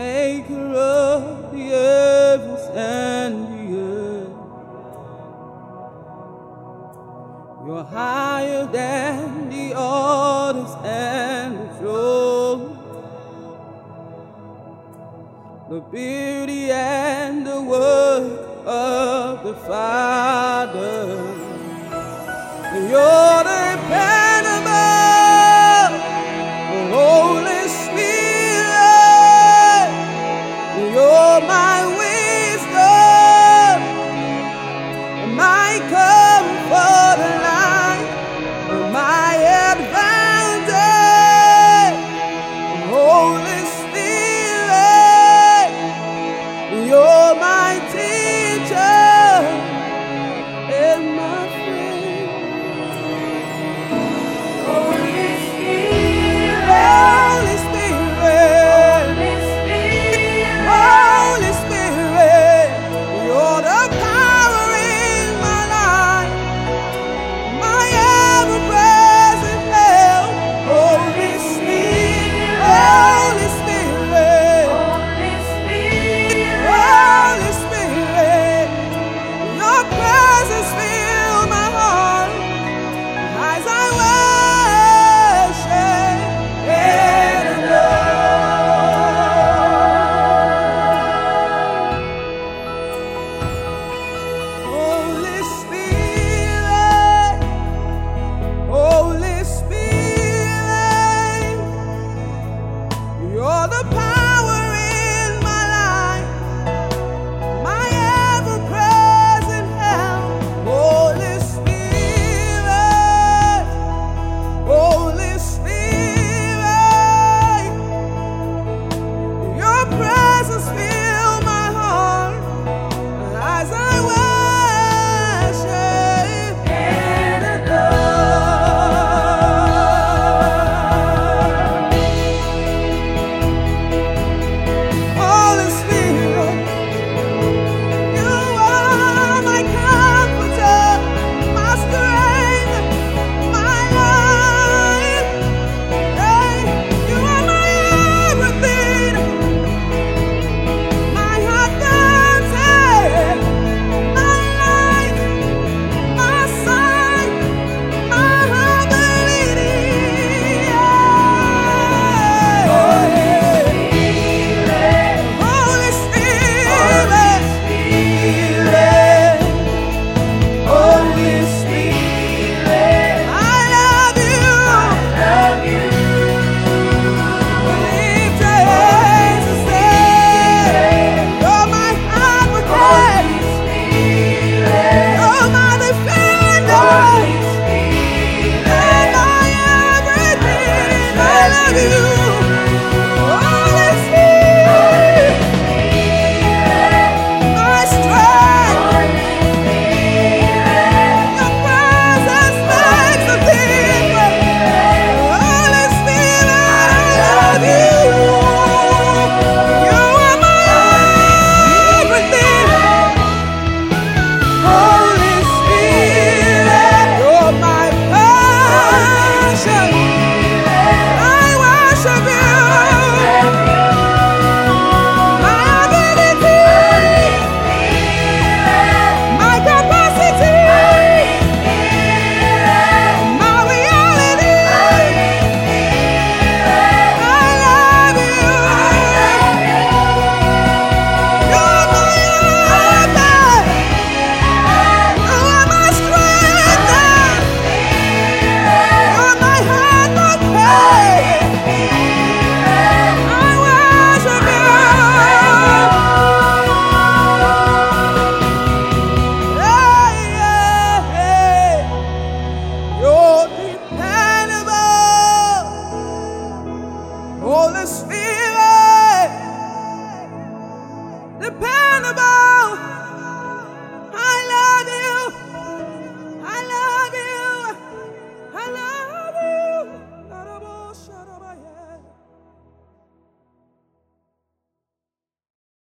maker of the heavens and the earth. You're higher than the orders and the throne. The beauty and the work of the Father. You're the Holy Spirit, the